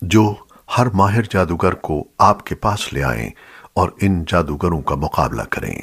جو ہر ماہر جادوگر کو آپ کے پاس لے آئیں اور ان جادوگروں کا مقابلہ کریں۔